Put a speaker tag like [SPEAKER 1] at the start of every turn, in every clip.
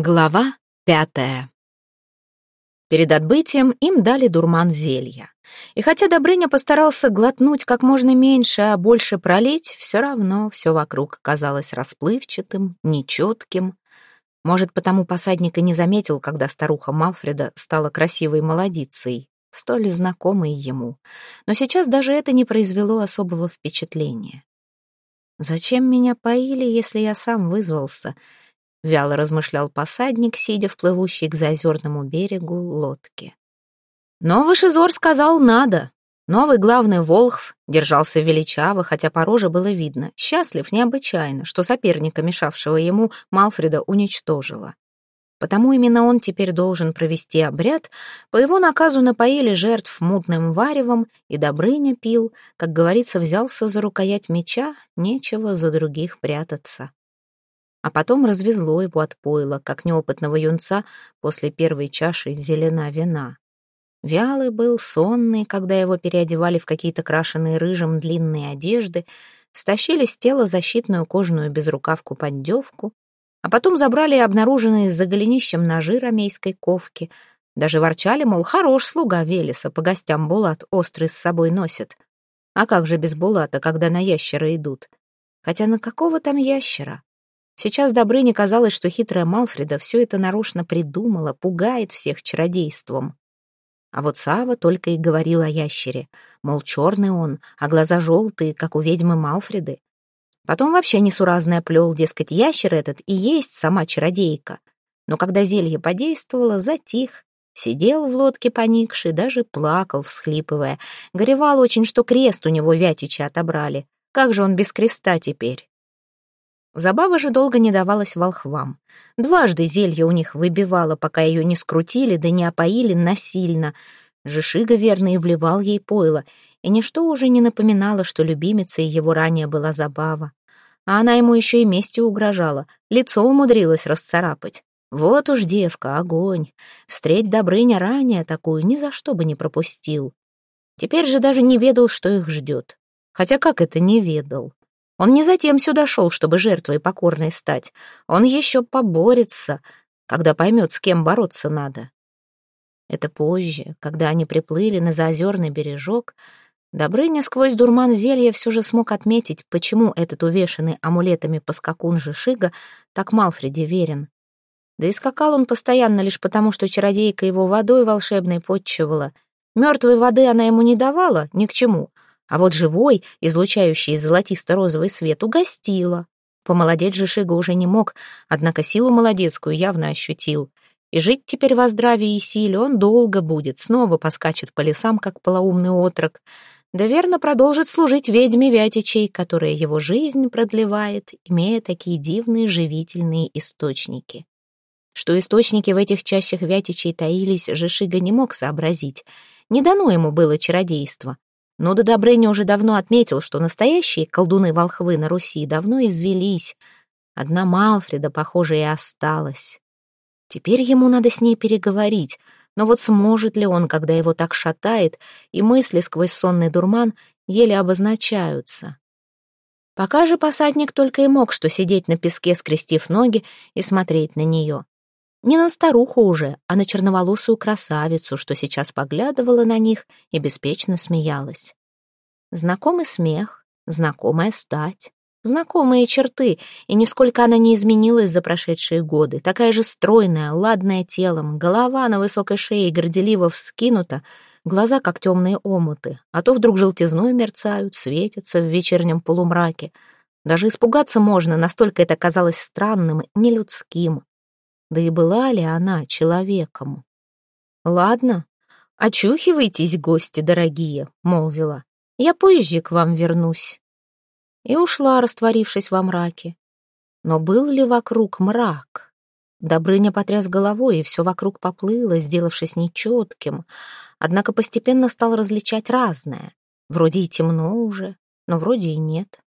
[SPEAKER 1] Глава пятая. Перед отбытием им дали дурман зелья. И хотя Добрыня постарался глотнуть как можно меньше, а больше пролить, все равно все вокруг казалось расплывчатым, нечетким. Может, потому посадник и не заметил, когда старуха Малфреда стала красивой молодицей, столь знакомой ему. Но сейчас даже это не произвело особого впечатления. «Зачем меня поили, если я сам вызвался?» — вяло размышлял посадник, сидя в плывущей к заозерному берегу лодке. Но Вышезор сказал «надо». Новый главный Волхв держался величаво, хотя по роже было видно, счастлив необычайно, что соперника, мешавшего ему, Малфреда уничтожила. Потому именно он теперь должен провести обряд, по его наказу напоили жертв мутным варевом, и Добрыня пил, как говорится, взялся за рукоять меча, нечего за других прятаться а потом развезло его от пойла, как неопытного юнца после первой чаши зелена вина. Вялый был, сонный, когда его переодевали в какие-то крашеные рыжим длинные одежды, стащили с тела защитную кожаную безрукавку-поддевку, а потом забрали обнаруженные за голенищем ножи ромейской ковки. Даже ворчали, мол, хорош слуга Велеса, по гостям Булат острый с собой носит. А как же без Булата, когда на ящера идут? Хотя на какого там ящера? Сейчас Добрыне казалось, что хитрая Малфреда все это нарочно придумала, пугает всех чародейством. А вот Сава только и говорил о ящере, мол, черный он, а глаза желтые, как у ведьмы Малфреды. Потом вообще несуразное плел, дескать, ящер этот и есть сама чародейка. Но когда зелье подействовало, затих, сидел в лодке поникший, даже плакал, всхлипывая. Горевал очень, что крест у него Вятича отобрали. Как же он без креста теперь? Забава же долго не давалась волхвам. Дважды зелье у них выбивало, пока ее не скрутили, да не опоили насильно. Жишига верно и вливал ей пойло, и ничто уже не напоминало, что любимицей его ранее была Забава. А она ему еще и местью угрожала, лицо умудрилась расцарапать. Вот уж девка, огонь. Встреть Добрыня ранее такую ни за что бы не пропустил. Теперь же даже не ведал, что их ждет. Хотя как это не ведал? Он не затем сюда шел, чтобы жертвой покорной стать. Он еще поборется, когда поймет, с кем бороться надо. Это позже, когда они приплыли на заозерный бережок, Добрыня сквозь дурман зелья все же смог отметить, почему этот увешанный амулетами поскакун Жишига так Малфреде верен. Да и скакал он постоянно лишь потому, что чародейка его водой волшебной подчивала. Мертвой воды она ему не давала, ни к чему, а вот живой, излучающий золотисто-розовый свет, угостила. Помолодеть же Шига уже не мог, однако силу молодецкую явно ощутил. И жить теперь во здравии и силе он долго будет, снова поскачет по лесам, как полоумный отрок, да верно продолжит служить ведьме Вятичей, которая его жизнь продлевает, имея такие дивные живительные источники. Что источники в этих чащах Вятичей таились, Жишига не мог сообразить. Не дано ему было чародейство. Но до Добрыня уже давно отметил, что настоящие колдуны-волхвы на Руси давно извелись. Одна Малфреда, похоже, и осталась. Теперь ему надо с ней переговорить, но вот сможет ли он, когда его так шатает, и мысли сквозь сонный дурман еле обозначаются. Пока же посадник только и мог что сидеть на песке, скрестив ноги, и смотреть на нее. Не на старуху уже, а на черноволосую красавицу, что сейчас поглядывала на них и беспечно смеялась. Знакомый смех, знакомая стать, знакомые черты, и нисколько она не изменилась за прошедшие годы. Такая же стройная, ладная телом, голова на высокой шее горделиво вскинута, глаза как темные омуты, а то вдруг желтизной мерцают, светятся в вечернем полумраке. Даже испугаться можно, настолько это казалось странным, нелюдским. Да и была ли она человеком? «Ладно, очухивайтесь, гости дорогие», — молвила. «Я позже к вам вернусь». И ушла, растворившись во мраке. Но был ли вокруг мрак? Добрыня потряс головой, и все вокруг поплыло, сделавшись нечетким. Однако постепенно стал различать разное. Вроде и темно уже, но вроде и нет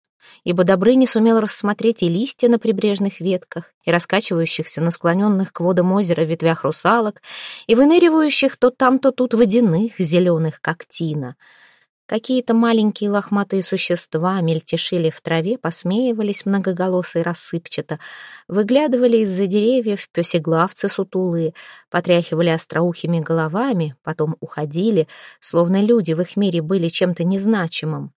[SPEAKER 1] ибо Добрыня сумел рассмотреть и листья на прибрежных ветках, и раскачивающихся на склоненных к водам озера ветвях русалок, и выныривающих то там, то тут водяных, зеленых, как тина. Какие-то маленькие лохматые существа мельтешили в траве, посмеивались многоголосо и рассыпчато, выглядывали из-за деревьев пёсеглавцы сутулые, потряхивали остроухими головами, потом уходили, словно люди в их мире были чем-то незначимым.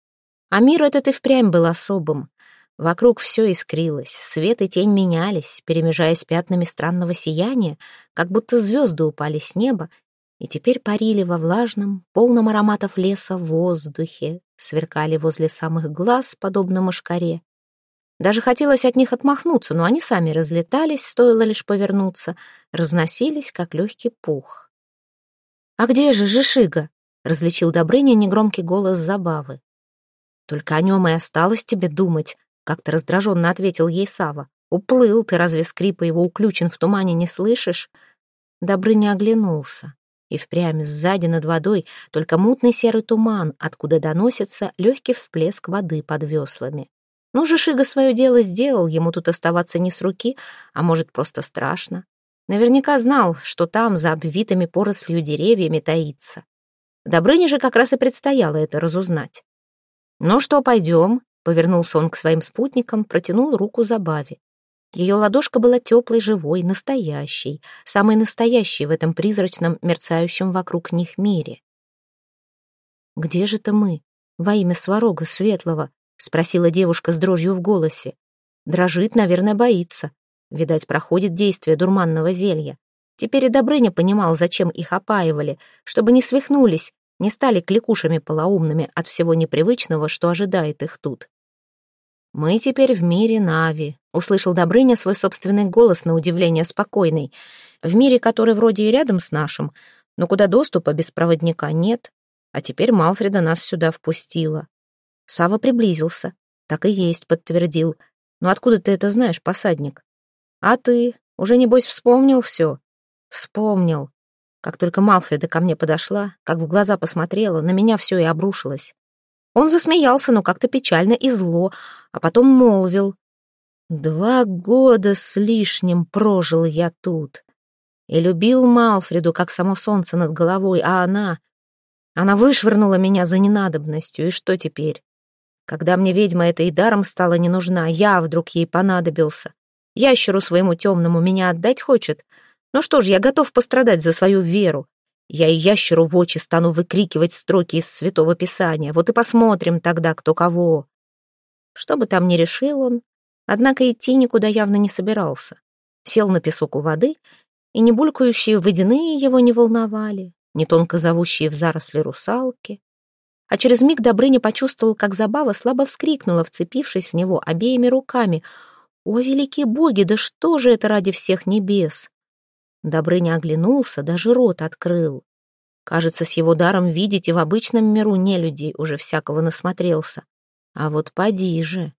[SPEAKER 1] А мир этот и впрямь был особым. Вокруг все искрилось, свет и тень менялись, перемежаясь пятнами странного сияния, как будто звезды упали с неба и теперь парили во влажном, полном ароматов леса воздухе, сверкали возле самых глаз, подобно мошкаре. Даже хотелось от них отмахнуться, но они сами разлетались, стоило лишь повернуться, разносились, как легкий пух. «А где же Жишига?» — различил Добрыня негромкий голос забавы. «Только о нем и осталось тебе думать», — как-то раздраженно ответил ей Сава. «Уплыл, ты разве скрипа его уключен в тумане не слышишь?» Добрыня оглянулся. И впрямь сзади над водой только мутный серый туман, откуда доносится легкий всплеск воды под веслами. Ну же Шига свое дело сделал, ему тут оставаться не с руки, а может, просто страшно. Наверняка знал, что там за обвитыми порослью деревьями таится. Добрыне же как раз и предстояло это разузнать. «Ну что, пойдем?» — повернулся он к своим спутникам, протянул руку Забаве. Ее ладошка была теплой, живой, настоящей, самой настоящей в этом призрачном, мерцающем вокруг них мире. «Где же-то мы? Во имя Сварога Светлого?» — спросила девушка с дрожью в голосе. Дрожит, наверное, боится. Видать, проходит действие дурманного зелья. Теперь и Добрыня понимал, зачем их опаивали, чтобы не свихнулись, не стали кликушами полоумными от всего непривычного, что ожидает их тут. «Мы теперь в мире Нави», — услышал Добрыня свой собственный голос на удивление спокойный. «В мире, который вроде и рядом с нашим, но куда доступа без проводника нет. А теперь Малфреда нас сюда впустила». Сава приблизился. «Так и есть», — подтвердил. «Ну откуда ты это знаешь, посадник?» «А ты? Уже, небось, вспомнил все?» «Вспомнил. Как только Малфреда ко мне подошла, как в глаза посмотрела, на меня все и обрушилось. Он засмеялся, но как-то печально и зло, а потом молвил. «Два года с лишним прожил я тут. И любил Малфреду, как само солнце над головой, а она... Она вышвырнула меня за ненадобностью, и что теперь? Когда мне ведьма эта и даром стала не нужна, я вдруг ей понадобился. Ящеру своему темному меня отдать хочет. Ну что ж, я готов пострадать за свою веру. Я и ящеру в очи стану выкрикивать строки из Святого Писания. Вот и посмотрим тогда, кто кого. Что бы там ни решил он, однако идти никуда явно не собирался. Сел на песок у воды, и не булькающие водяные его не волновали, не тонко зовущие в заросли русалки. А через миг Добрыня почувствовал, как забава слабо вскрикнула, вцепившись в него обеими руками. «О, великие боги, да что же это ради всех небес!» Добрыня оглянулся, даже рот открыл. Кажется, с его даром видеть и в обычном миру нелюдей уже всякого насмотрелся. А вот поди же.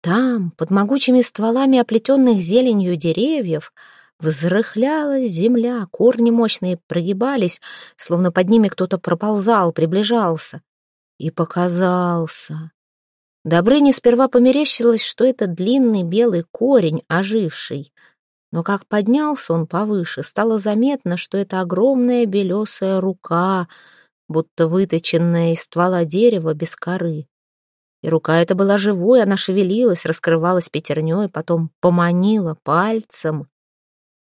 [SPEAKER 1] Там, под могучими стволами оплетенных зеленью деревьев, взрыхлялась земля, корни мощные прогибались, словно под ними кто-то проползал, приближался. И показался. Добрыне сперва померещилось, что это длинный белый корень, оживший. Но как поднялся он повыше, стало заметно, что это огромная белесая рука, будто выточенная из ствола дерева без коры. И рука эта была живой, она шевелилась, раскрывалась пятерней, потом поманила пальцем.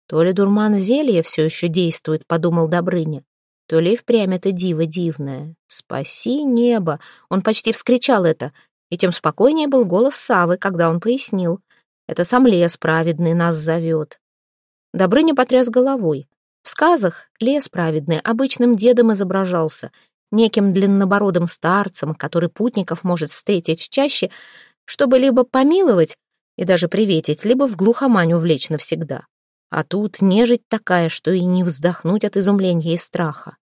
[SPEAKER 1] То ли дурман зелья все еще действует, подумал Добрыня, то ли впрямь это диво дивное. «Спаси небо!» Он почти вскричал это, и тем спокойнее был голос Савы, когда он пояснил. Это сам лес праведный нас зовет. Добрыня потряс головой. В сказах лес праведный обычным дедом изображался, неким длиннобородым старцем, который путников может встретить чаще, чтобы либо помиловать и даже приветить, либо в глухомань увлечь навсегда. А тут нежить такая, что и не вздохнуть от изумления и страха.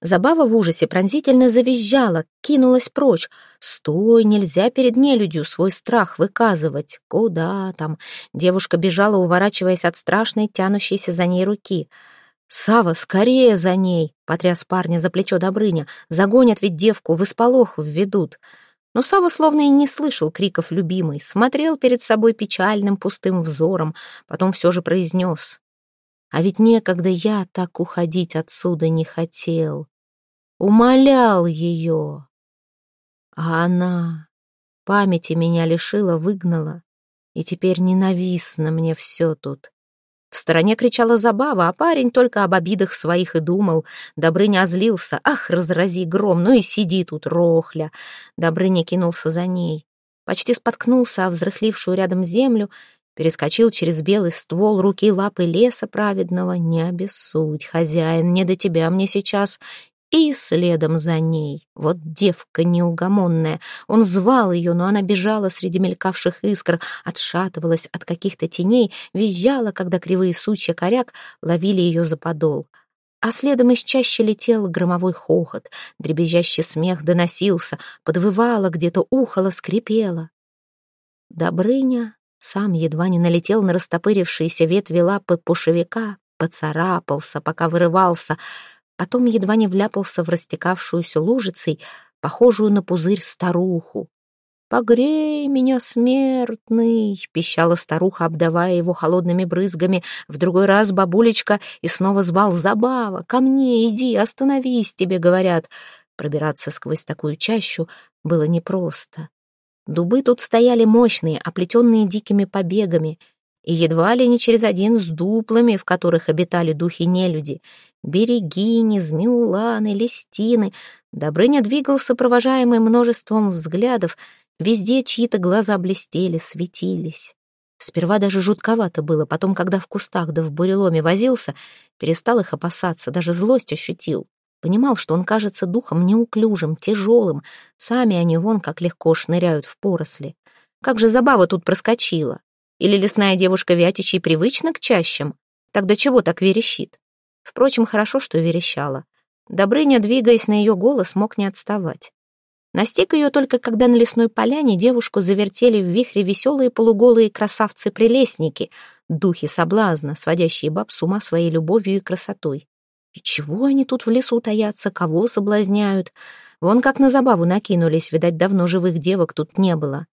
[SPEAKER 1] Забава в ужасе пронзительно завизжала, кинулась прочь. «Стой, нельзя перед нелюдью свой страх выказывать. Куда там?» Девушка бежала, уворачиваясь от страшной, тянущейся за ней руки. «Сава, скорее за ней!» — потряс парня за плечо Добрыня. «Загонят ведь девку, в исполох введут». Но Сава словно и не слышал криков любимой, смотрел перед собой печальным пустым взором, потом все же произнес. А ведь некогда я так уходить отсюда не хотел. умолял ее. А она памяти меня лишила, выгнала, и теперь ненавистно мне все тут. В стороне кричала Забава, а парень только об обидах своих и думал. Добрыня озлился. «Ах, разрази гром, ну и сиди тут, рохля!» Добрыня кинулся за ней. Почти споткнулся о взрыхлившую рядом землю, перескочил через белый ствол руки лапы леса праведного. «Не обессудь, хозяин, не до тебя мне сейчас!» и следом за ней. Вот девка неугомонная. Он звал ее, но она бежала среди мелькавших искр, отшатывалась от каких-то теней, визжала, когда кривые сучья коряк ловили ее за подол. А следом из чаще летел громовой хохот, дребезжащий смех доносился, подвывало где-то, ухало, скрипело. Добрыня сам едва не налетел на растопырившиеся ветви лапы пушевика, поцарапался, пока вырывался — потом едва не вляпался в растекавшуюся лужицей, похожую на пузырь старуху. «Погрей меня, смертный!» — пищала старуха, обдавая его холодными брызгами. В другой раз бабулечка и снова звал «Забава! Ко мне иди, остановись!» — тебе говорят. Пробираться сквозь такую чащу было непросто. Дубы тут стояли мощные, оплетенные дикими побегами, и едва ли не через один с дуплами, в которых обитали духи-нелюди — Берегини, Змеуланы, Листины. Добрыня двигался, провожаемый множеством взглядов. Везде чьи-то глаза блестели, светились. Сперва даже жутковато было, потом, когда в кустах да в буреломе возился, перестал их опасаться, даже злость ощутил. Понимал, что он кажется духом неуклюжим, тяжелым. Сами они вон как легко шныряют в поросли. Как же забава тут проскочила. Или лесная девушка Вятичей привычна к чащам? Тогда чего так верещит? Впрочем, хорошо, что верещала. Добрыня, двигаясь на ее голос, мог не отставать. Настиг ее только, когда на лесной поляне девушку завертели в вихре веселые полуголые красавцы-прелестники, духи соблазна, сводящие баб с ума своей любовью и красотой. И чего они тут в лесу таятся, кого соблазняют? Вон как на забаву накинулись, видать, давно живых девок тут не было.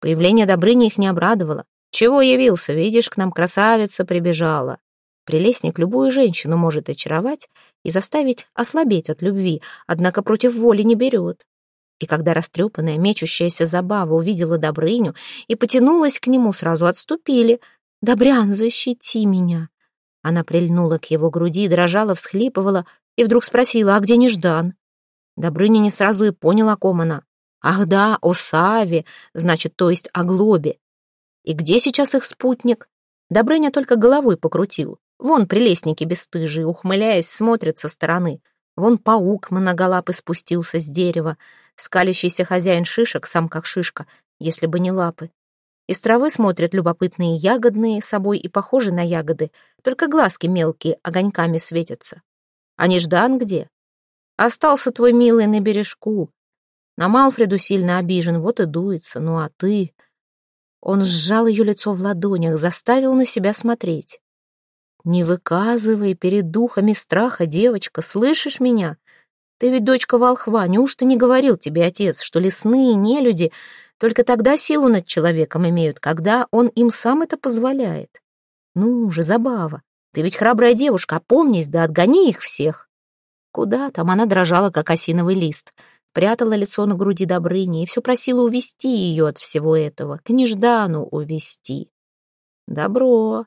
[SPEAKER 1] Появление Добрыни их не обрадовало. «Чего явился? Видишь, к нам красавица прибежала». Прелестник любую женщину может очаровать и заставить ослабеть от любви, однако против воли не берет. И когда растрепанная, мечущаяся забава увидела Добрыню и потянулась к нему, сразу отступили. «Добрян, защити меня!» Она прильнула к его груди, дрожала, всхлипывала и вдруг спросила, а где Неждан? Добрыня не сразу и понял, о ком она. «Ах да, о Саве, значит, то есть о Глобе. И где сейчас их спутник?» Добрыня только головой покрутил. Вон прелестники бесстыжие, ухмыляясь, смотрят со стороны. Вон паук многолапый спустился с дерева. Скалящийся хозяин шишек, сам как шишка, если бы не лапы. Из травы смотрят любопытные ягодные, собой и похожи на ягоды, только глазки мелкие огоньками светятся. А Неждан где? Остался твой милый на бережку. На Малфреду сильно обижен, вот и дуется. Ну а ты... Он сжал ее лицо в ладонях, заставил на себя смотреть. Не выказывай перед духами страха, девочка, слышишь меня? Ты ведь дочка волхва, неужто не говорил тебе отец, что лесные нелюди только тогда силу над человеком имеют, когда он им сам это позволяет? Ну же, забава, ты ведь храбрая девушка, опомнись, да отгони их всех. Куда там она дрожала, как осиновый лист, прятала лицо на груди Добрыни и все просила увести ее от всего этого, к Неждану увести. Добро,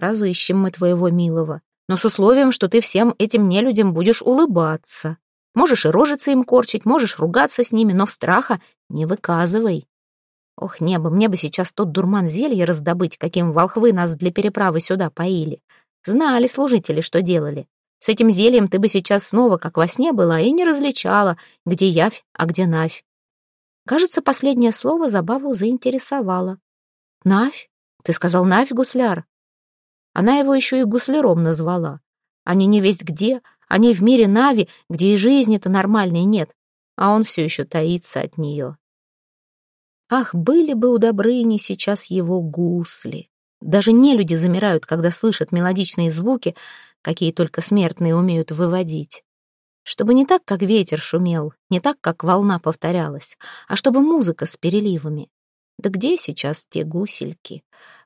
[SPEAKER 1] Разыщем мы твоего милого, но с условием, что ты всем этим нелюдям будешь улыбаться. Можешь и рожицы им корчить, можешь ругаться с ними, но страха не выказывай. Ох, небо, мне бы сейчас тот дурман зелья раздобыть, каким волхвы нас для переправы сюда поили. Знали служители, что делали. С этим зельем ты бы сейчас снова, как во сне была, и не различала, где явь, а где навь. Кажется, последнее слово забаву заинтересовало. «Навь? Ты сказал Навь, гусляр?» Она его еще и гусляром назвала. Они не весть где, они в мире Нави, где и жизни-то нормальной нет, а он все еще таится от нее. Ах, были бы у Добрыни сейчас его гусли. Даже не люди замирают, когда слышат мелодичные звуки, какие только смертные умеют выводить. Чтобы не так, как ветер шумел, не так, как волна повторялась, а чтобы музыка с переливами. Да где сейчас те гусельки?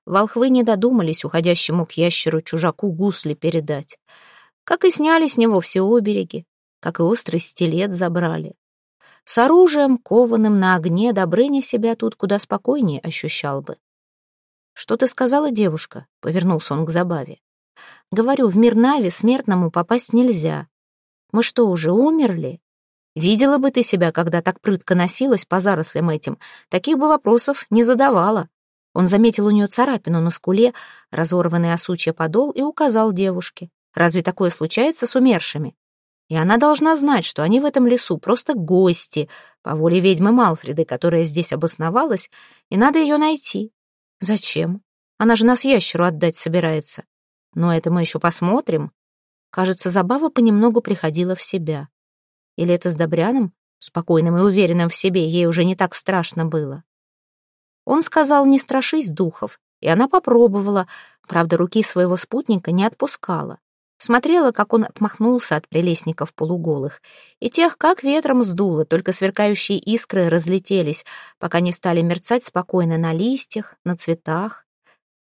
[SPEAKER 1] волхвы не додумались уходящему к ящеру чужаку гусли передать. Как и сняли с него все обереги. как и острый стилет забрали. С оружием, кованым на огне, Добрыня себя тут куда спокойнее ощущал бы. «Что ты сказала, девушка?» — повернулся он к забаве. «Говорю, в мир Нави смертному попасть нельзя. Мы что, уже умерли? Видела бы ты себя, когда так прытко носилась по зарослям этим, таких бы вопросов не задавала». Он заметил у нее царапину на скуле, разорванный осучья подол, и указал девушке. «Разве такое случается с умершими?» И она должна знать, что они в этом лесу просто гости, по воле ведьмы Малфреды, которая здесь обосновалась, и надо ее найти. Зачем? Она же нас ящеру отдать собирается. Но это мы еще посмотрим. Кажется, Забава понемногу приходила в себя. Или это с Добряном, спокойным и уверенным в себе, ей уже не так страшно было. Он сказал, не страшись духов, и она попробовала, правда, руки своего спутника не отпускала. Смотрела, как он отмахнулся от прелестников полуголых, и тех как ветром сдуло, только сверкающие искры разлетелись, пока не стали мерцать спокойно на листьях, на цветах.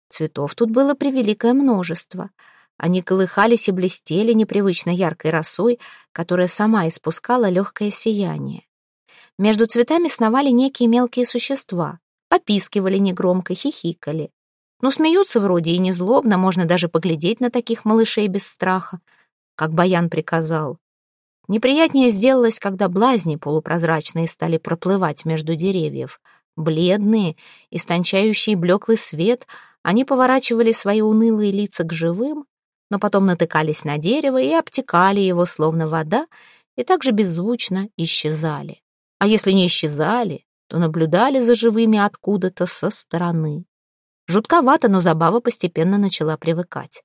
[SPEAKER 1] Цветов тут было превеликое множество. Они колыхались и блестели непривычно яркой росой, которая сама испускала легкое сияние. Между цветами сновали некие мелкие существа, попискивали негромко, хихикали. Но смеются вроде и не злобно, можно даже поглядеть на таких малышей без страха, как Баян приказал. Неприятнее сделалось, когда блазни полупрозрачные стали проплывать между деревьев. Бледные, истончающие блеклый свет, они поворачивали свои унылые лица к живым, но потом натыкались на дерево и обтекали его, словно вода, и также беззвучно исчезали. А если не исчезали, то наблюдали за живыми откуда-то со стороны. Жутковато, но забава постепенно начала привыкать.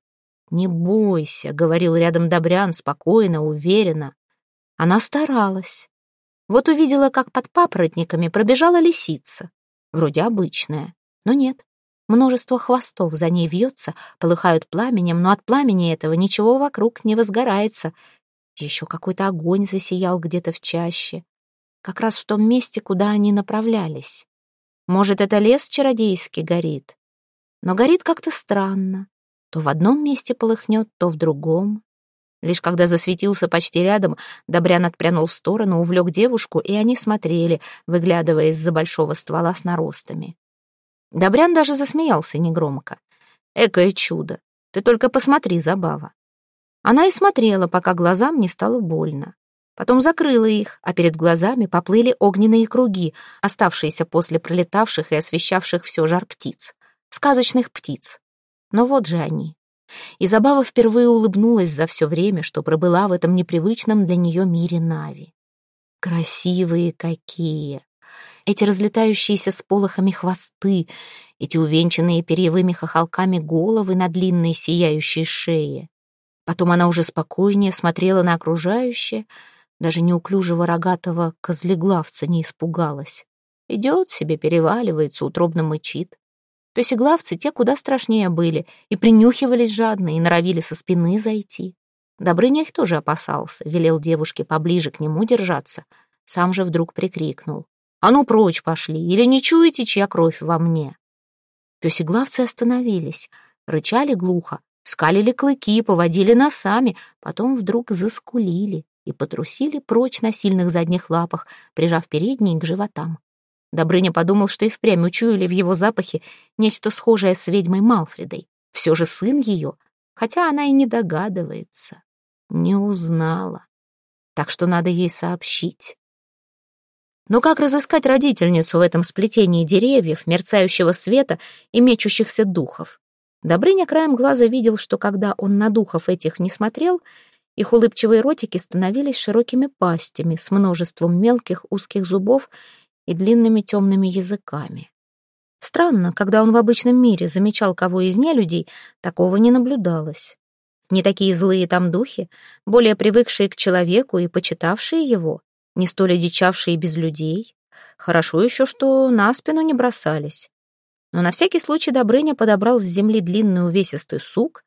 [SPEAKER 1] «Не бойся», — говорил рядом Добрян, спокойно, уверенно. Она старалась. Вот увидела, как под папоротниками пробежала лисица. Вроде обычная, но нет. Множество хвостов за ней вьется, полыхают пламенем, но от пламени этого ничего вокруг не возгорается. Еще какой-то огонь засиял где-то в чаще. Как раз в том месте, куда они направлялись. Может, это лес чародейский горит? Но горит как-то странно. То в одном месте полыхнет, то в другом. Лишь когда засветился почти рядом, Добрян отпрянул в сторону, увлек девушку, и они смотрели, выглядывая из-за большого ствола с наростами. Добрян даже засмеялся негромко. «Экое чудо! Ты только посмотри, забава!» Она и смотрела, пока глазам не стало больно. Потом закрыла их, а перед глазами поплыли огненные круги, оставшиеся после пролетавших и освещавших все жар птиц сказочных птиц. Но вот же они. И Забава впервые улыбнулась за все время, что пробыла в этом непривычном для нее мире Нави. Красивые какие! Эти разлетающиеся с полохами хвосты, эти увенчанные перьевыми хохолками головы на длинной сияющей шее. Потом она уже спокойнее смотрела на окружающее, даже неуклюжего рогатого козлеглавца не испугалась. Идет себе, переваливается, утробно мычит. Песеглавцы те куда страшнее были, и принюхивались жадно, и норовили со спины зайти. Добрыня их тоже опасался, велел девушке поближе к нему держаться. Сам же вдруг прикрикнул. «А ну прочь пошли, или не чуете, чья кровь во мне?» Песеглавцы остановились, рычали глухо, скалили клыки, поводили носами, потом вдруг заскулили и потрусили прочь на сильных задних лапах, прижав передние к животам. Добрыня подумал, что и впрямь учуяли в его запахе нечто схожее с ведьмой Малфредой. Все же сын ее, хотя она и не догадывается. Не узнала. Так что надо ей сообщить. Но как разыскать родительницу в этом сплетении деревьев, мерцающего света и мечущихся духов? Добрыня краем глаза видел, что когда он на духов этих не смотрел, их улыбчивые ротики становились широкими пастями с множеством мелких узких зубов и длинными темными языками. Странно, когда он в обычном мире замечал кого из нелюдей, такого не наблюдалось. Не такие злые там духи, более привыкшие к человеку и почитавшие его, не столь одичавшие без людей. Хорошо еще, что на спину не бросались. Но на всякий случай Добрыня подобрал с земли длинный увесистый сук,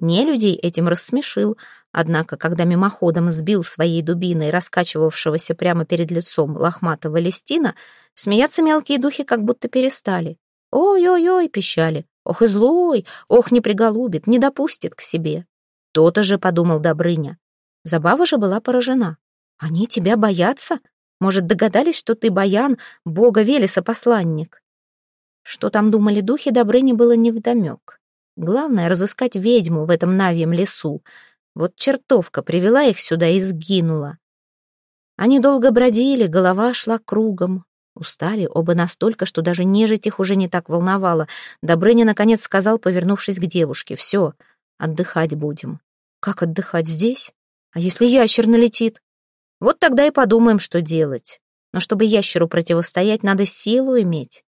[SPEAKER 1] не людей этим рассмешил, Однако, когда мимоходом сбил своей дубиной раскачивавшегося прямо перед лицом лохматого листина, смеяться мелкие духи как будто перестали. «Ой-ой-ой!» — пищали. «Ох и злой! Ох, не приголубит, не допустит к себе!» То-то же, — подумал Добрыня. Забава же была поражена. Они тебя боятся? Может, догадались, что ты Баян, бога Велеса посланник? Что там думали духи, Добрыне было невдомек. Главное — разыскать ведьму в этом навьем лесу. Вот чертовка привела их сюда и сгинула. Они долго бродили, голова шла кругом. Устали оба настолько, что даже нежить их уже не так волновало. Добрыня, наконец, сказал, повернувшись к девушке. «Все, отдыхать будем». «Как отдыхать здесь? А если ящер налетит?» «Вот тогда и подумаем, что делать. Но чтобы ящеру противостоять, надо силу иметь.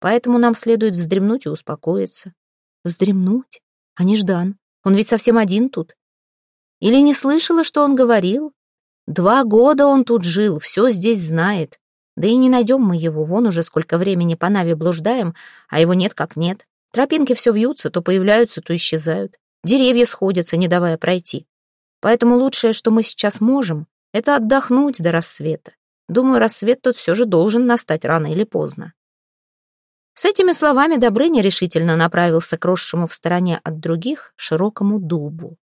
[SPEAKER 1] Поэтому нам следует вздремнуть и успокоиться». «Вздремнуть? А не Ждан? Он ведь совсем один тут». «Или не слышала, что он говорил? Два года он тут жил, все здесь знает. Да и не найдем мы его, вон уже сколько времени по Наве блуждаем, а его нет как нет. Тропинки все вьются, то появляются, то исчезают. Деревья сходятся, не давая пройти. Поэтому лучшее, что мы сейчас можем, это отдохнуть до рассвета. Думаю, рассвет тут все же должен настать рано или поздно. С этими словами Добрыня решительно направился к росшему в стороне от других широкому дубу.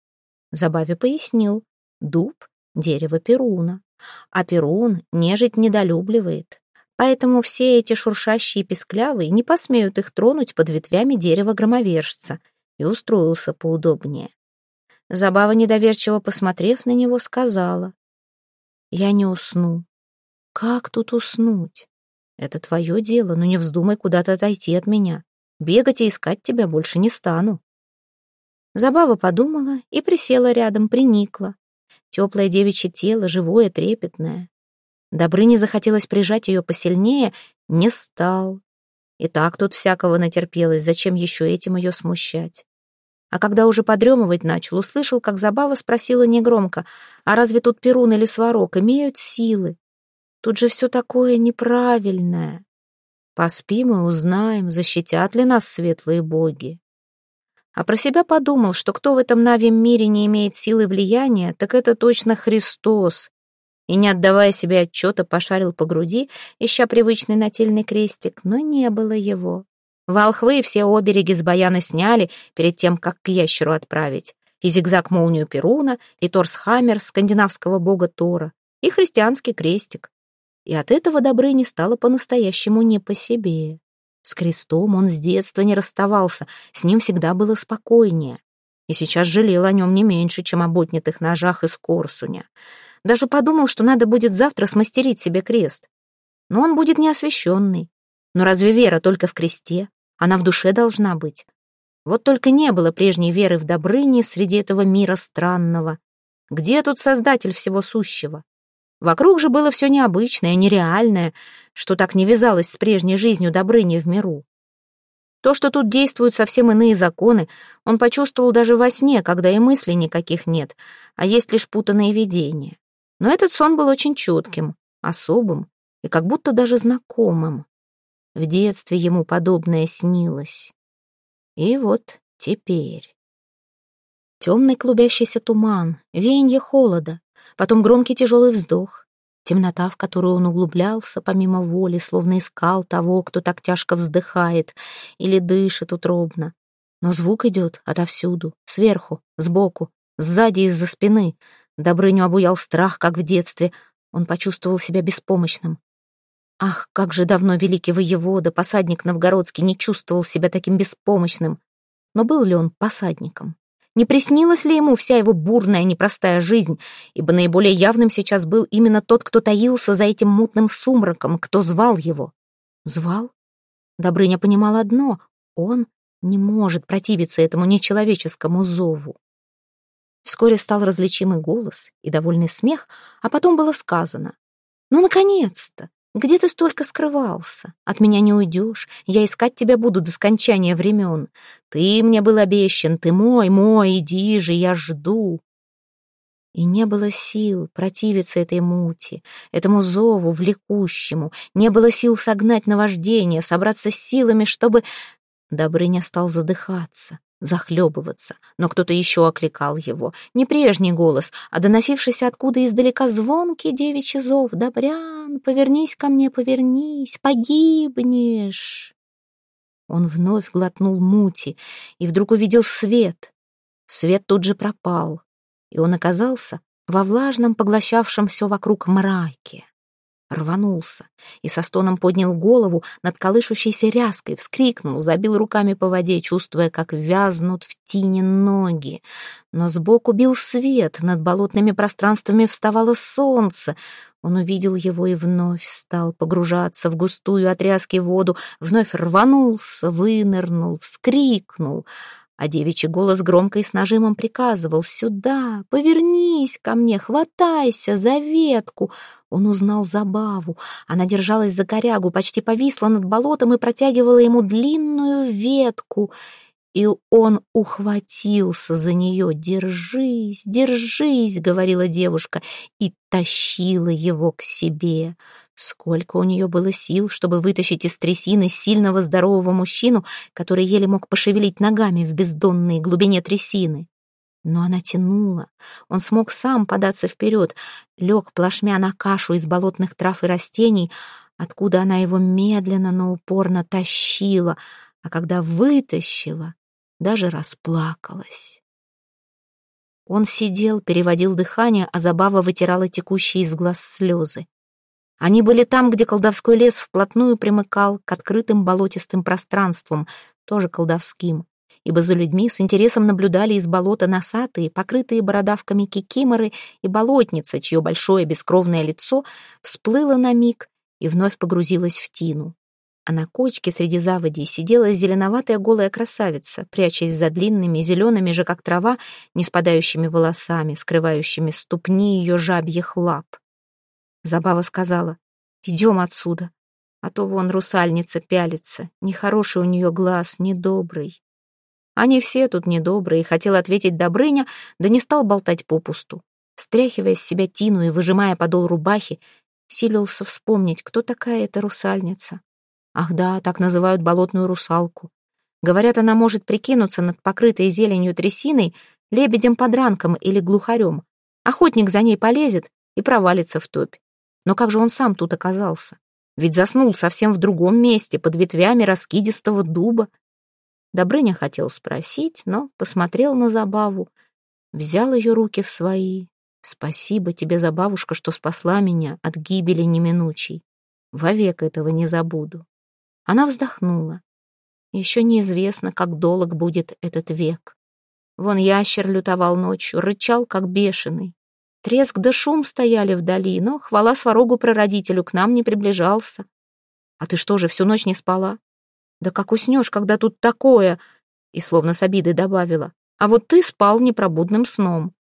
[SPEAKER 1] Забаве пояснил, дуб дерево Перуна. А Перун нежить недолюбливает. Поэтому все эти шуршащие песклявые не посмеют их тронуть под ветвями дерева громовержца и устроился поудобнее. Забава, недоверчиво посмотрев на него, сказала, «Я не усну». «Как тут уснуть? Это твое дело, но не вздумай куда-то отойти от меня. Бегать и искать тебя больше не стану». Забава подумала и присела рядом, приникла. Теплое девичье тело, живое, трепетное. Добрыне захотелось прижать ее посильнее, не стал. И так тут всякого натерпелось, зачем еще этим ее смущать? А когда уже подремывать начал, услышал, как Забава спросила негромко, «А разве тут Перун или Сварог имеют силы? Тут же все такое неправильное. Поспим и узнаем, защитят ли нас светлые боги» а про себя подумал, что кто в этом навем мире не имеет силы влияния, так это точно Христос. И, не отдавая себе отчета, пошарил по груди, ища привычный нательный крестик, но не было его. Волхвы все обереги с баяна сняли перед тем, как к ящеру отправить. И зигзаг-молнию Перуна, и торс-хаммер скандинавского бога Тора, и христианский крестик. И от этого Добрыне стало по-настоящему не по себе. С крестом он с детства не расставался, с ним всегда было спокойнее. И сейчас жалел о нем не меньше, чем об отнятых ножах из корсуня. Даже подумал, что надо будет завтра смастерить себе крест. Но он будет неосвященный. Но разве вера только в кресте? Она в душе должна быть. Вот только не было прежней веры в Добрыне среди этого мира странного. Где тут Создатель всего сущего? Вокруг же было все необычное, нереальное, что так не вязалось с прежней жизнью Добрыни в миру. То, что тут действуют совсем иные законы, он почувствовал даже во сне, когда и мыслей никаких нет, а есть лишь путанные видения. Но этот сон был очень четким, особым и как будто даже знакомым. В детстве ему подобное снилось. И вот теперь. Темный клубящийся туман, веяние холода, потом громкий тяжелый вздох, темнота, в которую он углублялся помимо воли, словно искал того, кто так тяжко вздыхает или дышит утробно. Но звук идет отовсюду, сверху, сбоку, сзади из-за спины. Добрыню обуял страх, как в детстве. Он почувствовал себя беспомощным. Ах, как же давно великий воевода, посадник новгородский, не чувствовал себя таким беспомощным. Но был ли он посадником? Не приснилась ли ему вся его бурная, непростая жизнь, ибо наиболее явным сейчас был именно тот, кто таился за этим мутным сумраком, кто звал его. Звал? Добрыня понимал одно — он не может противиться этому нечеловеческому зову. Вскоре стал различимый голос и довольный смех, а потом было сказано. «Ну, наконец-то! Где ты столько скрывался? От меня не уйдешь. Я искать тебя буду до скончания времен. Ты мне был обещан, ты мой, мой, иди же, я жду. И не было сил противиться этой мути, этому зову влекущему, не было сил согнать наваждение, собраться с силами, чтобы... Добрыня стал задыхаться захлебываться, но кто-то еще окликал его. Не прежний голос, а доносившийся откуда издалека звонкий девичий зов. «Добрян, повернись ко мне, повернись, погибнешь!» Он вновь глотнул мути и вдруг увидел свет. Свет тут же пропал, и он оказался во влажном, поглощавшем все вокруг мраке. Рванулся и со стоном поднял голову над колышущейся ряской, вскрикнул, забил руками по воде, чувствуя, как вязнут в тине ноги. Но сбоку бил свет, над болотными пространствами вставало солнце. Он увидел его и вновь стал погружаться в густую от воду, вновь рванулся, вынырнул, вскрикнул — а девичий голос громко и с нажимом приказывал «Сюда! Повернись ко мне! Хватайся за ветку!» Он узнал забаву. Она держалась за корягу, почти повисла над болотом и протягивала ему длинную ветку. И он ухватился за нее. «Держись, держись!» — говорила девушка и тащила его к себе. Сколько у нее было сил, чтобы вытащить из трясины сильного здорового мужчину, который еле мог пошевелить ногами в бездонной глубине трясины. Но она тянула. Он смог сам податься вперед, лег плашмя на кашу из болотных трав и растений, откуда она его медленно, но упорно тащила, а когда вытащила, даже расплакалась. Он сидел, переводил дыхание, а Забава вытирала текущие из глаз слезы. Они были там, где колдовской лес вплотную примыкал к открытым болотистым пространствам, тоже колдовским, ибо за людьми с интересом наблюдали из болота носатые, покрытые бородавками кикиморы и болотница, чье большое бескровное лицо всплыло на миг и вновь погрузилось в тину. А на кочке среди заводей сидела зеленоватая голая красавица, прячась за длинными, зелеными же, как трава, не спадающими волосами, скрывающими ступни ее жабьих лап. Забава сказала, «Идем отсюда, а то вон русальница пялится, нехороший у нее глаз, недобрый». Они все тут недобрые, хотел ответить Добрыня, да не стал болтать попусту. Стряхивая с себя тину и выжимая подол рубахи, силился вспомнить, кто такая эта русальница. Ах да, так называют болотную русалку. Говорят, она может прикинуться над покрытой зеленью трясиной лебедем-подранком или глухарем. Охотник за ней полезет и провалится в топь. Но как же он сам тут оказался? Ведь заснул совсем в другом месте, под ветвями раскидистого дуба. Добрыня хотел спросить, но посмотрел на забаву, взял ее руки в свои. «Спасибо тебе, забавушка, что спасла меня от гибели неминучей. Вовек этого не забуду». Она вздохнула. Еще неизвестно, как долг будет этот век. Вон ящер лютовал ночью, рычал, как бешеный. Треск да шум стояли вдали, но, хвала сварогу прародителю, к нам не приближался. А ты что же, всю ночь не спала? Да как уснешь, когда тут такое? И словно с обидой добавила. А вот ты спал непробудным сном.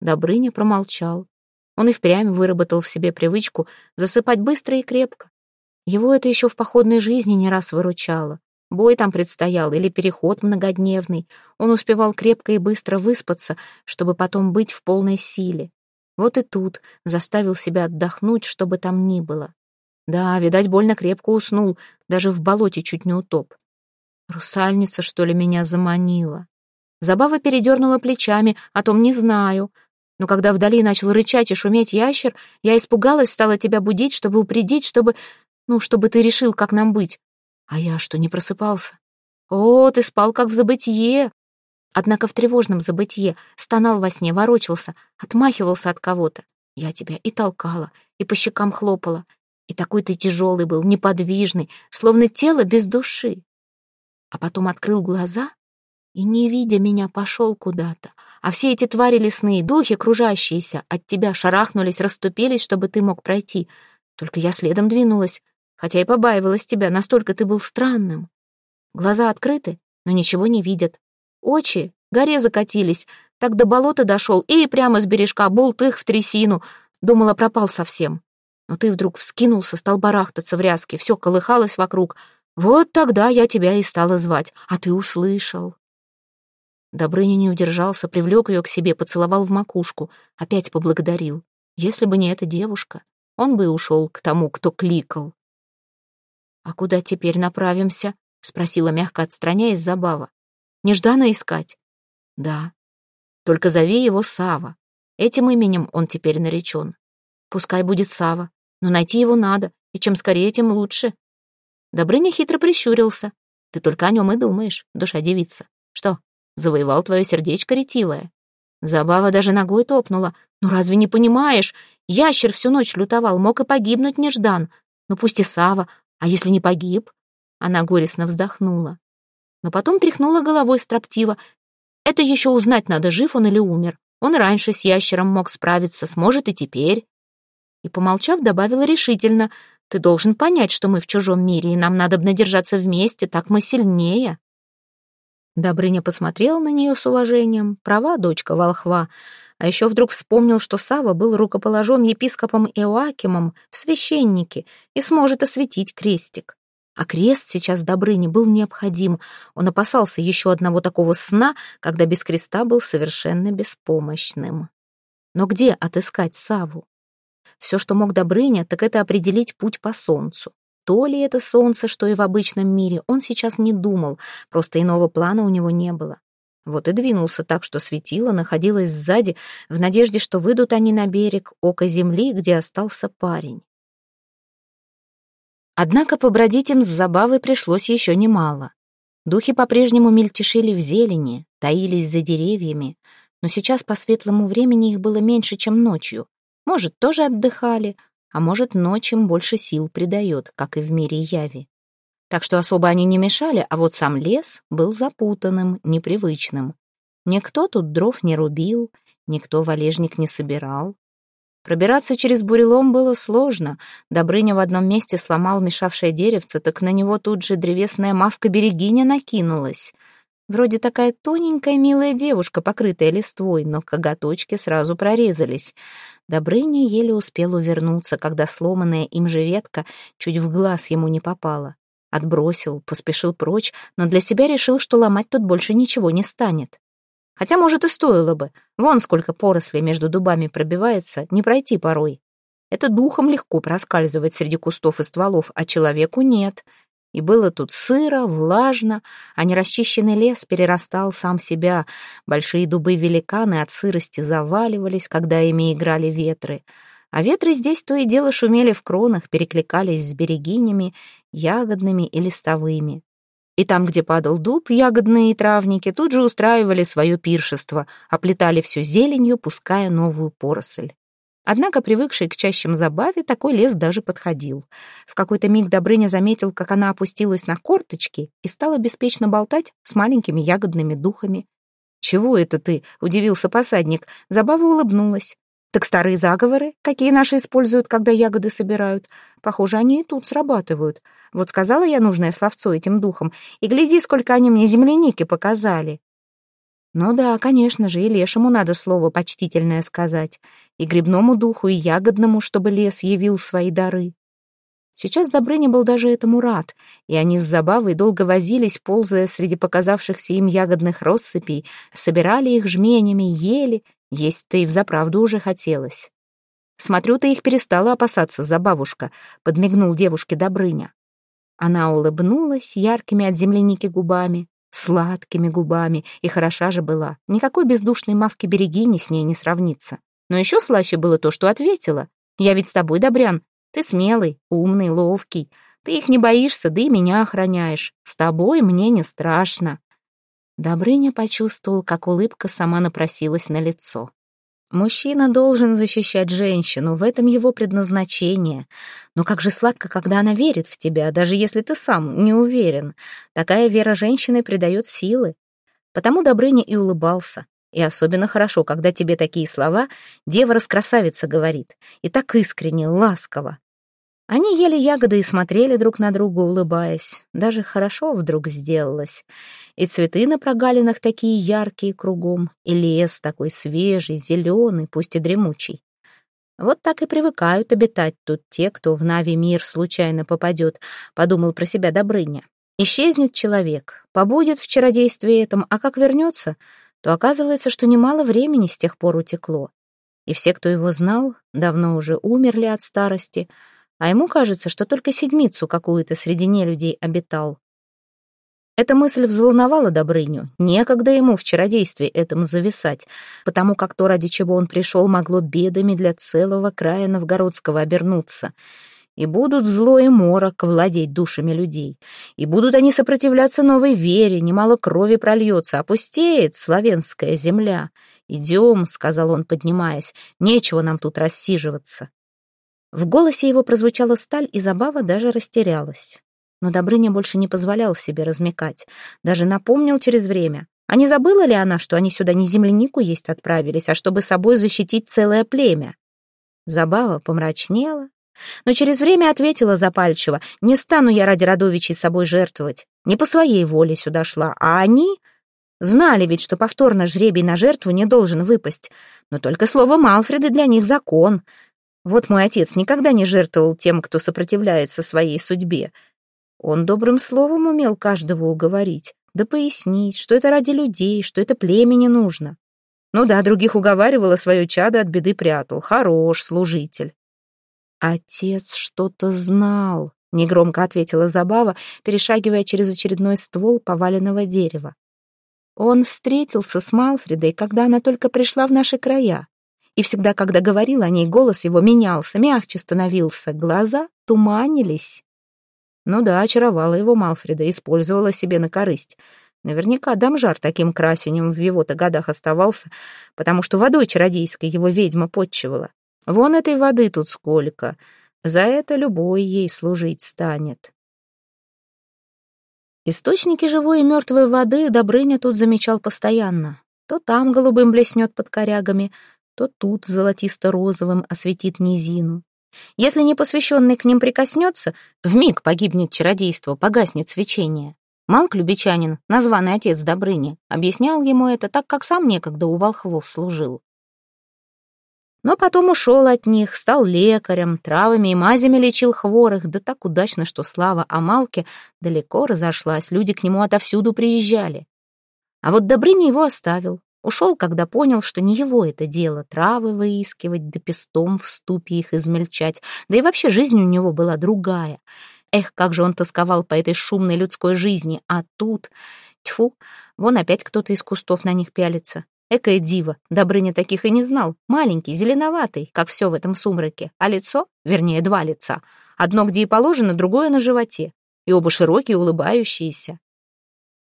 [SPEAKER 1] Добрыня промолчал. Он и впрямь выработал в себе привычку засыпать быстро и крепко. Его это еще в походной жизни не раз выручало. Бой там предстоял или переход многодневный. Он успевал крепко и быстро выспаться, чтобы потом быть в полной силе. Вот и тут заставил себя отдохнуть, чтобы там ни было. Да, видать, больно крепко уснул, даже в болоте чуть не утоп. Русальница, что ли, меня заманила? Забава передернула плечами, о том не знаю. Но когда вдали начал рычать и шуметь ящер, я испугалась, стала тебя будить, чтобы упредить, чтобы... Ну, чтобы ты решил, как нам быть. А я что, не просыпался? О, ты спал, как в забытье. Однако в тревожном забытье стонал во сне, ворочался, отмахивался от кого-то. Я тебя и толкала, и по щекам хлопала. И такой ты тяжелый был, неподвижный, словно тело без души. А потом открыл глаза и, не видя меня, пошел куда-то. А все эти твари лесные, духи кружащиеся, от тебя шарахнулись, расступились, чтобы ты мог пройти. Только я следом двинулась, хотя и побаивалась тебя, настолько ты был странным. Глаза открыты, но ничего не видят. Очи горе закатились, так до болота дошел и прямо с бережка болт их в трясину. Думала, пропал совсем. Но ты вдруг вскинулся, стал барахтаться в ряске, все колыхалось вокруг. Вот тогда я тебя и стала звать, а ты услышал. Добрыня не удержался, привлек ее к себе, поцеловал в макушку, опять поблагодарил. Если бы не эта девушка, он бы ушел к тому, кто кликал. «А куда теперь направимся?» — спросила мягко отстраняясь Забава. Нежданно искать? Да. Только зови его Сава. Этим именем он теперь наречен. Пускай будет Сава, но найти его надо, и чем скорее, тем лучше. Добрыня хитро прищурился. Ты только о нем и думаешь, душа девица. Что, завоевал твое сердечко ретивое? Забава даже ногой топнула. «Ну разве не понимаешь? Ящер всю ночь лютовал, мог и погибнуть неждан. Ну пусть и Сава, а если не погиб?» Она горестно вздохнула. Но потом тряхнула головой строптиво. «Это еще узнать надо, жив он или умер. Он раньше с ящером мог справиться, сможет и теперь». И, помолчав, добавила решительно, «Ты должен понять, что мы в чужом мире, и нам надо держаться вместе, так мы сильнее». Добрыня посмотрел на нее с уважением. Права дочка волхва. А еще вдруг вспомнил, что Сава был рукоположен епископом Иоакимом в священнике и сможет осветить крестик. А крест сейчас Добрыне был необходим. Он опасался еще одного такого сна, когда без креста был совершенно беспомощным. Но где отыскать Саву? Все, что мог Добрыня, так это определить путь по солнцу. То ли это солнце, что и в обычном мире, он сейчас не думал, просто иного плана у него не было. Вот и двинулся так, что светило находилось сзади, в надежде, что выйдут они на берег ока земли, где остался парень. Однако побродить им с забавой пришлось еще немало. Духи по-прежнему мельтешили в зелени, таились за деревьями, но сейчас по светлому времени их было меньше, чем ночью. Может, тоже отдыхали, а может, ночь им больше сил придает, как и в мире яви. Так что особо они не мешали, а вот сам лес был запутанным, непривычным. Никто тут дров не рубил, никто валежник не собирал. Пробираться через бурелом было сложно. Добрыня в одном месте сломал мешавшее деревце, так на него тут же древесная мавка-берегиня накинулась. Вроде такая тоненькая милая девушка, покрытая листвой, но коготочки сразу прорезались. Добрыня еле успел увернуться, когда сломанная им же ветка чуть в глаз ему не попала. Отбросил, поспешил прочь, но для себя решил, что ломать тут больше ничего не станет. Хотя, может, и стоило бы. Вон сколько порослей между дубами пробивается, не пройти порой. Это духом легко проскальзывать среди кустов и стволов, а человеку нет. И было тут сыро, влажно, а нерасчищенный лес перерастал сам себя. Большие дубы-великаны от сырости заваливались, когда ими играли ветры. А ветры здесь то и дело шумели в кронах, перекликались с берегинями, ягодными и листовыми. И там, где падал дуб, ягодные травники тут же устраивали свое пиршество, оплетали все зеленью, пуская новую поросль. Однако, привыкший к чащим забаве, такой лес даже подходил. В какой-то миг Добрыня заметил, как она опустилась на корточки и стала беспечно болтать с маленькими ягодными духами. «Чего это ты?» — удивился посадник. Забава улыбнулась. «Так старые заговоры, какие наши используют, когда ягоды собирают. Похоже, они и тут срабатывают. Вот сказала я нужное словцо этим духом, и гляди, сколько они мне земляники показали». Ну да, конечно же, и лешему надо слово почтительное сказать, и грибному духу, и ягодному, чтобы лес явил свои дары. Сейчас Добрыня был даже этому рад, и они с забавой долго возились, ползая среди показавшихся им ягодных россыпей, собирали их жменями, ели, есть-то и взаправду уже хотелось. «Смотрю, ты их перестала опасаться, забавушка», — подмигнул девушке Добрыня. Она улыбнулась яркими от земляники губами, сладкими губами, и хороша же была. Никакой бездушной мавки берегини с ней не сравнится. Но еще слаще было то, что ответила. «Я ведь с тобой, Добрян. Ты смелый, умный, ловкий. Ты их не боишься, да и меня охраняешь. С тобой мне не страшно». Добрыня почувствовал, как улыбка сама напросилась на лицо. Мужчина должен защищать женщину, в этом его предназначение. Но как же сладко, когда она верит в тебя, даже если ты сам не уверен. Такая вера женщины придает силы. Потому Добрыня и улыбался. И особенно хорошо, когда тебе такие слова дева-раскрасавица говорит. И так искренне, ласково. Они ели ягоды и смотрели друг на друга, улыбаясь. Даже хорошо вдруг сделалось. И цветы на прогалинах такие яркие кругом, и лес такой свежий, зеленый, пусть и дремучий. Вот так и привыкают обитать тут те, кто в Нави мир случайно попадет, подумал про себя Добрыня. Исчезнет человек, побудет в чародействе этом, а как вернется, то оказывается, что немало времени с тех пор утекло. И все, кто его знал, давно уже умерли от старости — а ему кажется, что только седмицу какую-то среди нелюдей обитал. Эта мысль взволновала Добрыню. Некогда ему в чародействе этому зависать, потому как то, ради чего он пришел, могло бедами для целого края новгородского обернуться. И будут зло и морок владеть душами людей. И будут они сопротивляться новой вере, немало крови прольется, опустеет славянская земля. «Идем», — сказал он, поднимаясь, — «нечего нам тут рассиживаться». В голосе его прозвучала сталь, и забава даже растерялась. Но Добрыня больше не позволял себе размекать. Даже напомнил через время. А не забыла ли она, что они сюда не землянику есть отправились, а чтобы собой защитить целое племя? Забава помрачнела, но через время ответила запальчиво, «Не стану я ради родовичей собой жертвовать. Не по своей воле сюда шла, а они...» Знали ведь, что повторно жребий на жертву не должен выпасть. Но только слово Малфреда для них закон. Вот мой отец никогда не жертвовал тем, кто сопротивляется своей судьбе. Он добрым словом умел каждого уговорить, да пояснить, что это ради людей, что это племени нужно. Ну да, других уговаривала, свое чадо от беды прятал. Хорош служитель. Отец что-то знал, негромко ответила Забава, перешагивая через очередной ствол поваленного дерева. Он встретился с Малфредой, когда она только пришла в наши края. И всегда, когда говорил о ней, голос его менялся, мягче становился, глаза туманились. Ну да, очаровала его Малфреда, использовала себе на корысть. Наверняка Дамжар таким красенем в его-то годах оставался, потому что водой чародейской его ведьма подчивала. Вон этой воды тут сколько. За это любой ей служить станет. Источники живой и мертвой воды Добрыня тут замечал постоянно. То там голубым блеснет под корягами, то тут золотисто-розовым осветит низину. Если непосвященный к ним прикоснется, вмиг погибнет чародейство, погаснет свечение. Малк Любичанин, названный отец Добрыни, объяснял ему это так, как сам некогда у волхвов служил. Но потом ушел от них, стал лекарем, травами и мазями лечил хворых, да так удачно, что слава о Малке далеко разошлась, люди к нему отовсюду приезжали. А вот Добрыня его оставил, Ушел, когда понял, что не его это дело — травы выискивать, да пестом в ступе их измельчать. Да и вообще жизнь у него была другая. Эх, как же он тосковал по этой шумной людской жизни. А тут... Тьфу, вон опять кто-то из кустов на них пялится. Экая дива, Добрыня таких и не знал. Маленький, зеленоватый, как все в этом сумраке. А лицо, вернее, два лица. Одно где и положено, другое на животе. И оба широкие, улыбающиеся.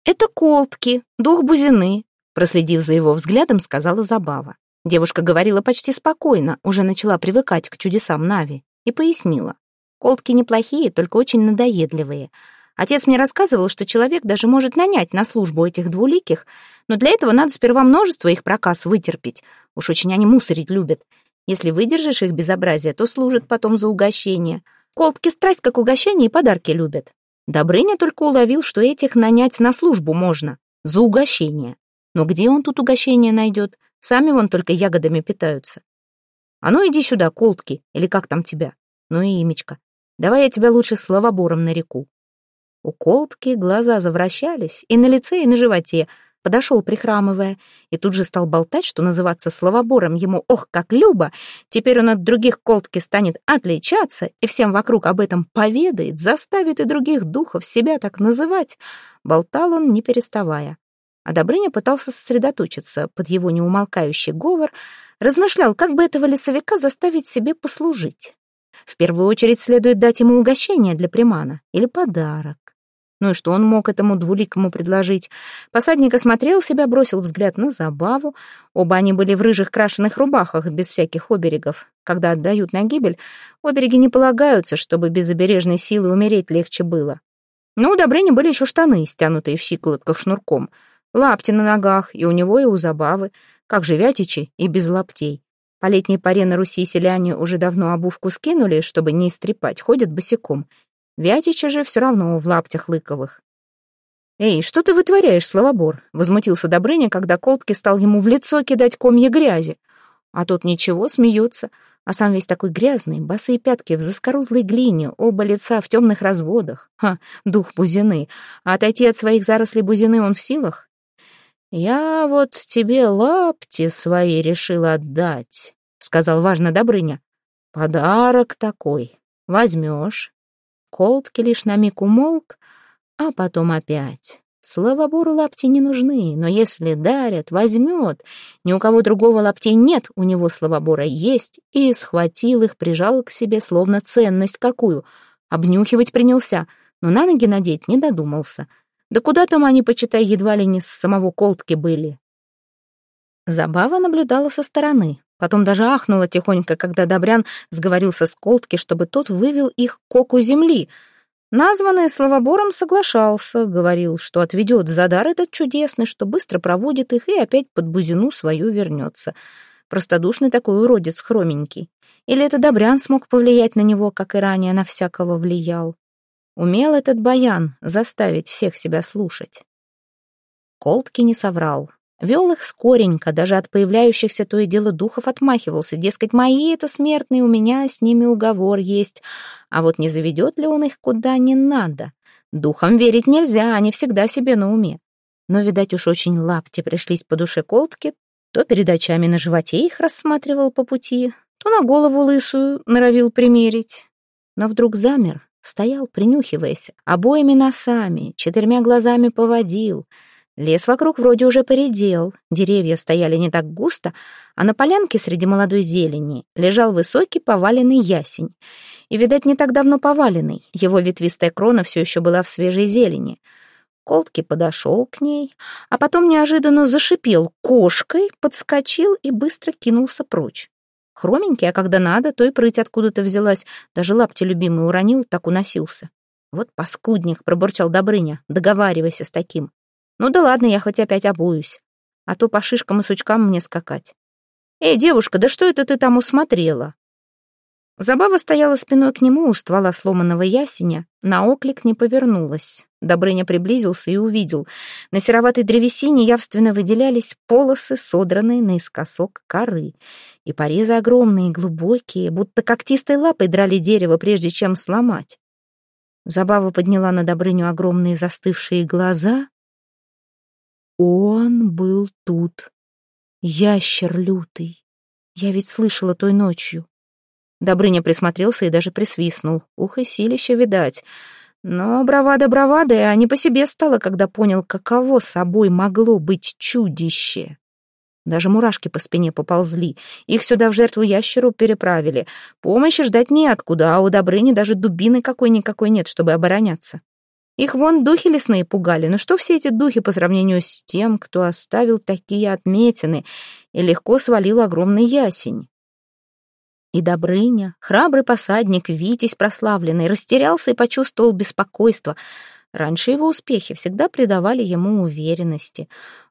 [SPEAKER 1] Это колтки, дух бузины, Проследив за его взглядом, сказала Забава. Девушка говорила почти спокойно, уже начала привыкать к чудесам Нави, и пояснила. Колтки неплохие, только очень надоедливые. Отец мне рассказывал, что человек даже может нанять на службу этих двуликих, но для этого надо сперва множество их проказ вытерпеть. Уж очень они мусорить любят. Если выдержишь их безобразие, то служат потом за угощение. Колтки страсть как угощение и подарки любят. Добрыня только уловил, что этих нанять на службу можно. За угощение. Но где он тут угощение найдет? Сами вон только ягодами питаются. А ну иди сюда, колтки, или как там тебя? Ну и имечко. Давай я тебя лучше словобором нареку. У колтки глаза завращались и на лице, и на животе. Подошел, прихрамывая, и тут же стал болтать, что называться словобором ему ох, как любо. Теперь он от других колтки станет отличаться, и всем вокруг об этом поведает, заставит и других духов себя так называть. Болтал он, не переставая. А Добрыня пытался сосредоточиться под его неумолкающий говор, размышлял, как бы этого лесовика заставить себе послужить. В первую очередь следует дать ему угощение для примана или подарок. Ну и что он мог этому двуликому предложить? Посадник осмотрел себя, бросил взгляд на забаву. Оба они были в рыжих крашеных рубахах, без всяких оберегов. Когда отдают на гибель, обереги не полагаются, чтобы без обережной силы умереть легче было. Но у Добрыни были еще штаны, стянутые в щиколотках шнурком — Лапти на ногах, и у него, и у забавы. Как же вятичи и без лаптей. По летней паре на Руси селяне уже давно обувку скинули, чтобы не истрепать, ходят босиком. Вятичи же все равно в лаптях лыковых. «Эй, что ты вытворяешь, Славобор?» — возмутился Добрыня, когда Колтки стал ему в лицо кидать комья грязи. А тот ничего, смеется, а сам весь такой грязный, босые пятки в заскорузлой глине, оба лица в темных разводах. Ха, дух бузины. А отойти от своих зарослей бузины он в силах? «Я вот тебе лапти свои решил отдать», — сказал важно Добрыня. «Подарок такой. Возьмешь». Колтки лишь на миг умолк, а потом опять. Славобору лапти не нужны, но если дарят, возьмет. Ни у кого другого лаптей нет, у него славобора есть. И схватил их, прижал к себе, словно ценность какую. Обнюхивать принялся, но на ноги надеть не додумался. Да куда там они, почитай, едва ли не с самого колтки были. Забава наблюдала со стороны. Потом даже ахнула тихонько, когда Добрян сговорился с Колтки, чтобы тот вывел их к оку земли — Названный словобором соглашался, говорил, что отведет за дар этот чудесный, что быстро проводит их и опять под бузину свою вернется. Простодушный такой уродец хроменький. Или это Добрян смог повлиять на него, как и ранее на всякого влиял. Умел этот баян заставить всех себя слушать. Колтки не соврал. Вел их скоренько, даже от появляющихся то и дело духов отмахивался, дескать, мои это смертные, у меня с ними уговор есть, а вот не заведет ли он их куда не надо? Духам верить нельзя, они всегда себе на уме. Но, видать, уж очень лапти пришлись по душе колтки, то перед очами на животе их рассматривал по пути, то на голову лысую норовил примерить. Но вдруг замер, стоял, принюхиваясь, обоими носами, четырьмя глазами поводил — Лес вокруг вроде уже поредел, деревья стояли не так густо, а на полянке среди молодой зелени лежал высокий поваленный ясень. И, видать, не так давно поваленный, его ветвистая крона все еще была в свежей зелени. Колтки подошел к ней, а потом неожиданно зашипел кошкой, подскочил и быстро кинулся прочь. Хроменький, а когда надо, то и прыть откуда-то взялась, даже лапти любимый уронил, так уносился. «Вот паскудник», — пробурчал Добрыня, — «договаривайся с таким». Ну да ладно, я хоть опять обуюсь. А то по шишкам и сучкам мне скакать. Эй, девушка, да что это ты там усмотрела? Забава стояла спиной к нему у ствола сломанного ясеня, на оклик не повернулась. Добрыня приблизился и увидел. На сероватой древесине явственно выделялись полосы, содранные наискосок коры. И порезы огромные, глубокие, будто когтистой лапой драли дерево, прежде чем сломать. Забава подняла на Добрыню огромные застывшие глаза он был тут. Ящер лютый. Я ведь слышала той ночью. Добрыня присмотрелся и даже присвистнул. Ух и силище, видать. Но бравада бравада, а не по себе стало, когда понял, каково собой могло быть чудище. Даже мурашки по спине поползли. Их сюда в жертву ящеру переправили. Помощи ждать неоткуда, а у Добрыни даже дубины какой-никакой нет, чтобы обороняться. Их вон духи лесные пугали, но что все эти духи по сравнению с тем, кто оставил такие отметины и легко свалил огромный ясень? И Добрыня, храбрый посадник, Витязь прославленный, растерялся и почувствовал беспокойство. Раньше его успехи всегда придавали ему уверенности.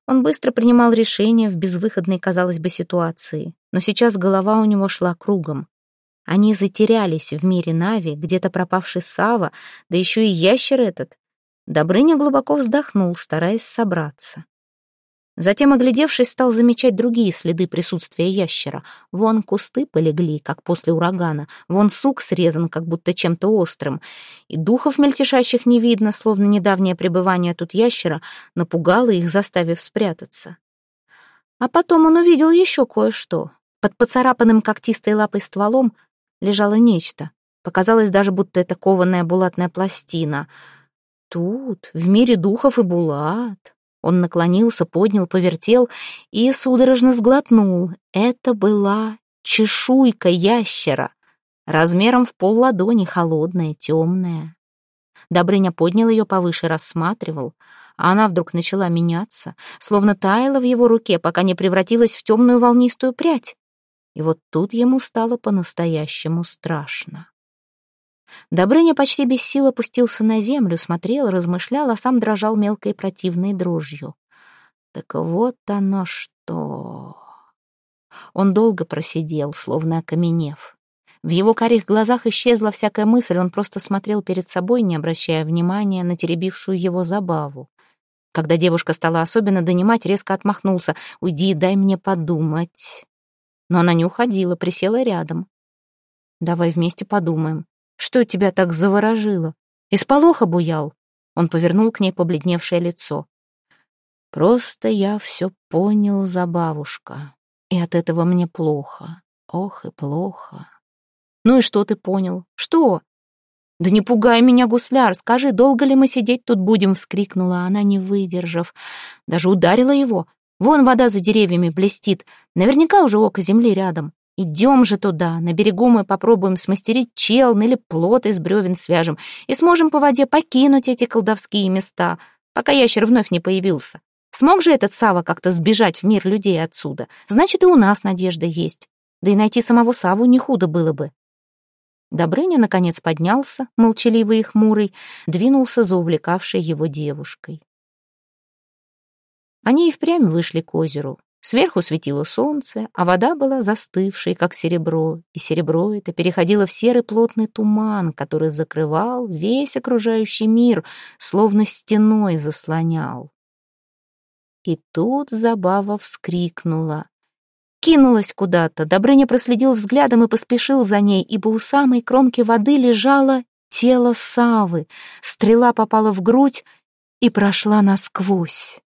[SPEAKER 1] Он быстро принимал решения в безвыходной, казалось бы, ситуации. Но сейчас голова у него шла кругом. Они затерялись в мире Нави, где-то пропавший Сава, да еще и ящер этот. Добрыня глубоко вздохнул, стараясь собраться. Затем, оглядевшись, стал замечать другие следы присутствия ящера. Вон кусты полегли, как после урагана, вон сук срезан, как будто чем-то острым, и духов мельтешащих не видно, словно недавнее пребывание тут ящера напугало их, заставив спрятаться. А потом он увидел еще кое-что. Под поцарапанным когтистой лапой стволом лежало нечто. Показалось даже, будто это кованая булатная пластина. Тут, в мире духов и булат. Он наклонился, поднял, повертел и судорожно сглотнул. Это была чешуйка ящера, размером в пол ладони, холодная, темная. Добрыня поднял ее повыше, рассматривал, а она вдруг начала меняться, словно таяла в его руке, пока не превратилась в темную волнистую прядь. И вот тут ему стало по-настоящему страшно. Добрыня почти без сил опустился на землю, смотрел, размышлял, а сам дрожал мелкой противной дрожью. Так вот оно что! Он долго просидел, словно окаменев. В его карих глазах исчезла всякая мысль, он просто смотрел перед собой, не обращая внимания на теребившую его забаву. Когда девушка стала особенно донимать, резко отмахнулся. «Уйди, дай мне подумать». Но она не уходила, присела рядом. «Давай вместе подумаем. Что тебя так заворожило? Исполох обуял?» Он повернул к ней побледневшее лицо. «Просто я все понял за бабушка, и от этого мне плохо. Ох и плохо». «Ну и что ты понял? Что?» «Да не пугай меня, гусляр, скажи, долго ли мы сидеть тут будем?» — вскрикнула она, не выдержав. Даже ударила его. Вон вода за деревьями блестит. Наверняка уже око земли рядом. Идем же туда. На берегу мы попробуем смастерить челн или плот из бревен свяжем и сможем по воде покинуть эти колдовские места, пока ящер вновь не появился. Смог же этот Сава как-то сбежать в мир людей отсюда? Значит, и у нас надежда есть. Да и найти самого Саву не худо было бы. Добрыня, наконец, поднялся, молчаливый и хмурый, двинулся за увлекавшей его девушкой. Они и впрямь вышли к озеру. Сверху светило солнце, а вода была застывшей, как серебро, и серебро это переходило в серый плотный туман, который закрывал весь окружающий мир, словно стеной заслонял. И тут Забава вскрикнула. Кинулась куда-то, Добрыня проследил взглядом и поспешил за ней, ибо у самой кромки воды лежало тело Савы. Стрела попала в грудь и прошла насквозь.